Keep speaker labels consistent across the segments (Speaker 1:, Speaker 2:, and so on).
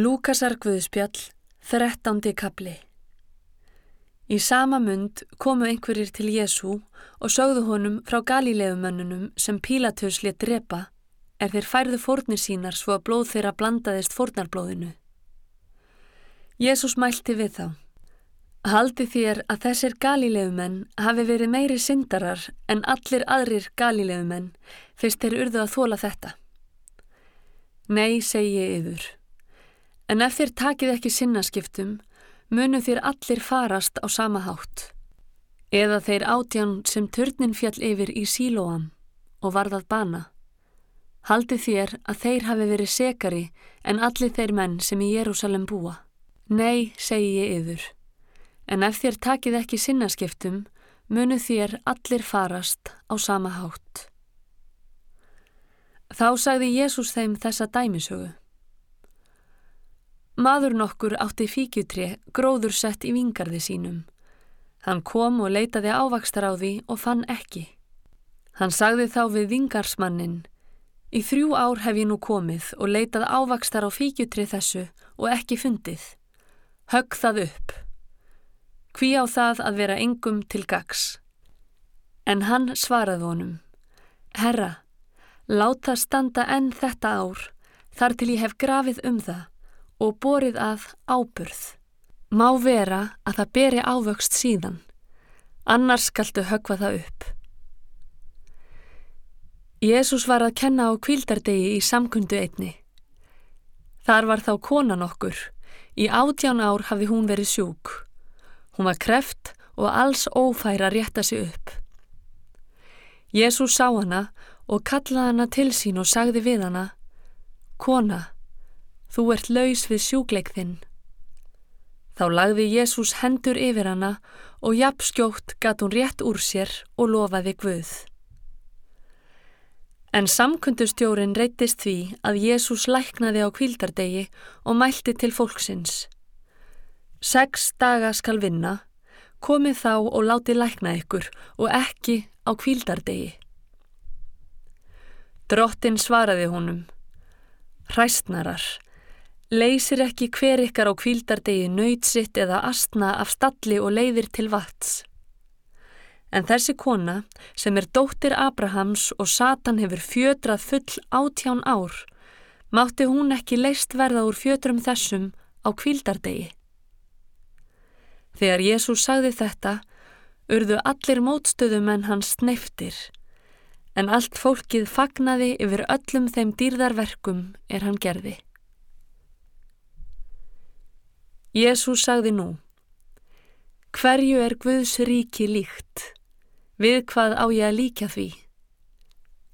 Speaker 1: Lúkasar Guðspjall, þrettándi kapli Í sama mund komu einhverjir til Jésu og sögðu honum frá Galileumönnunum sem Pílatus létt drepa er þeir færðu fórnir sínar svo að blóð þeirra blandaðist fórnarblóðinu. Jésús mælti við þá. Haldi þér að þessir Galileumenn hafi verið meiri syndarar en allir aðrir Galileumenn fyrst þeir urðu að þóla þetta. Nei, segi ég yfir. En ef þér takið ekki sinnaskiptum, munu þér allir farast á sama hátt. Eða þeir átján sem törnin fjall yfir í sílóam og varðað bana. Haldi þér að þeir hafi verið sekari en allir þeir menn sem í Jérúsalem búa. Nei, segi ég yfir. En ef þér takið ekki sinnaskiptum, munu þér allir farast á sama hátt. Þá sagði Jésús þeim þessa dæmisögu. Maður nokkur átti fíkjutri gróður sett í vingarði sínum. Hann kom og leitaði ávakstar á því og fann ekki. Hann sagði þá við vingarsmannin Í þrjú ár hef ég nú komið og leitað ávakstar á fíkjutri þessu og ekki fundið. Högg það upp. Hví á það að vera engum til gags. En hann svaraði honum Herra, láta standa enn þetta ár þar til ég hef grafið um það og borið að áburð. Má vera að það beri ávöxt síðan, annars skaltu högva það upp. Jésús var að kenna á kvildardegi í samkundu einni. Þar var þá konan okkur, í átján ár hafi hún verið sjúk. Hún var kreft og alls ófæra að rétta sig upp. Jésús sá hana og kallaði hana til sín og sagði við hana, Kona, Þú ert laus við sjúgleik þinn. Þá lagði Jésús hendur yfir hana og jafnskjótt gatt hún rétt úr sér og lofaði Guð. En samkundustjórin reytist því að Jésús læknaði á kvildardegi og mælti til fólksins. Seks daga skal vinna, komið þá og láti lækna ykkur og ekki á kvildardegi. Drottin svaraði honum. Hræstnarar, Leysir ekki hver ykkar á kvíldardegi nöytsitt eða astna af stalli og leiðir til vats. En þessi kona, sem er dóttir Abrahams og Satan hefur fjödrað full átján ár, mátti hún ekki leist verða úr fjödrum þessum á kvíldardegi. Þegar Jésús sagði þetta, urðu allir mótstöðum en hans sneftir, en allt fólkið fagnaði yfir öllum þeim dýrðarverkum er hann gerði. Jésús sagði nú, hverju er Guðs ríki líkt? Við hvað á ég að líka því?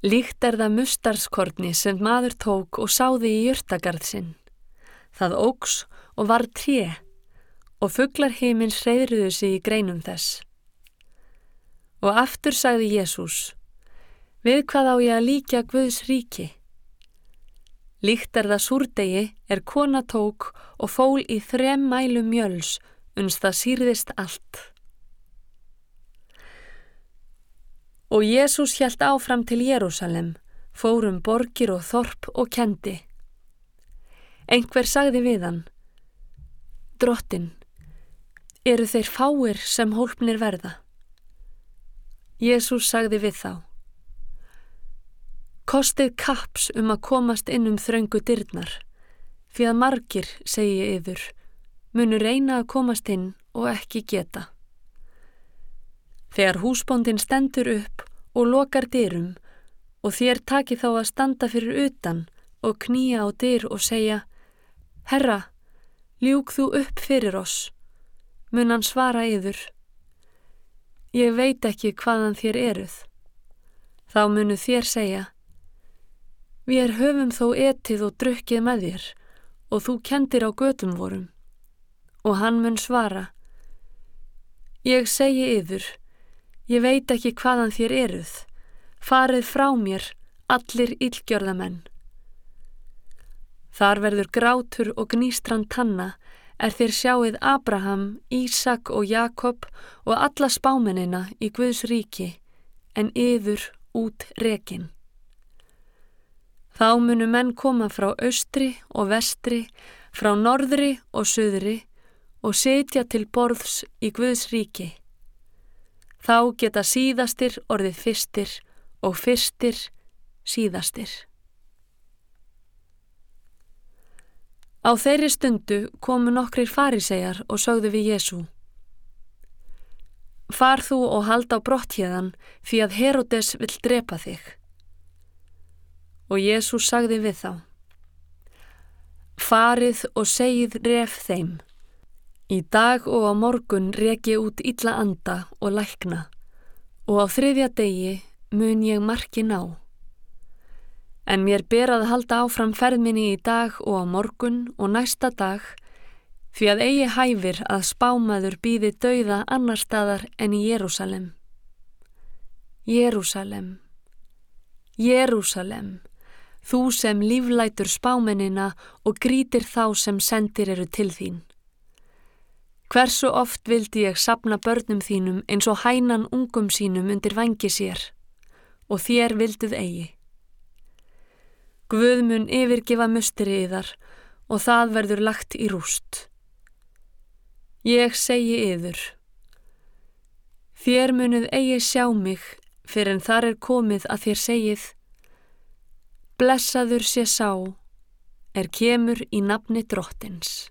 Speaker 1: Líkt er það mustarskortni sem maður tók og sáði í jörtagarð sinn. Það ógs og var tré og fugglar heimins reyðruðu sig í greinum þess. Og aftur sagði Jésús, við hvað á ég að líka Guðs ríki? Líkt er það súrdegi er kona tók og fól í þrem mælu mjöls uns það sýrðist allt. Og Jésús hjælt áfram til Jérúsalem, fórum borgir og þorp og kendi. Engver sagði við hann, Drottin, eru þeir fáir sem hólpnir verða? Jésús sagði við þá, Kostið kaps um að komast inn um þröngu dyrnar, fyrir að margir, segi ég yfir, munu reyna að komast inn og ekki geta. Þegar húsbóndin stendur upp og lokar dyrum og þér taki þá að standa fyrir utan og knýja á dyr og segja Herra, ljúk þú upp fyrir oss, mun hann svara yfir. Ég veit ekki hvaðan þér eruð. Þá munu þér segja Við höfum þó etið og drukkið með þér og þú kendir á götum vorum. Og hann mun svara, ég segi yfir, ég veit ekki hvaðan þér eruð, farið frá mér allir illgjörðamenn. Þar verður grátur og gnístran tanna er þér sjáið Abraham, Ísak og Jakob og alla spámenina í Guðs ríki en yfir út rekin. Þá munu menn koma frá austri og vestri, frá norðri og söðri og setja til borðs í Guðs ríki. Þá geta síðastir orðið fyrstir og fyrstir síðastir. Á þeirri stundu komu nokkrir farisegjar og sögðu við Jésu. Far þú og halda á brotthíðan því að Herodes vill drepa þig. Og Jésu sagði við þá. Farið og segið ref þeim. Í dag og á morgun reki út illa anda og lækna og á þriðja degi mun ég marki ná. En mér ber að halda áfram ferðminni í dag og á morgun og næsta dag því að eigi hæfir að spámaður býði dauða annar staðar en í Jérúsalem. Jérúsalem, Jérúsalem, þú sem líflætur spámennina og grítir þá sem sendir eru til þín. Hversu oft vildi ég sapna börnum þínum eins og hænan ungum sínum undir vangi sér og þér vilduð eigi. Guð mun yfirgefa musteri yðar og það verður lagt í rúst. Ég segi yður, þér munuð eigi sjá mig fyrir en þar er komið að þér segið, blessaður sé sá er kemur í nafni drottins.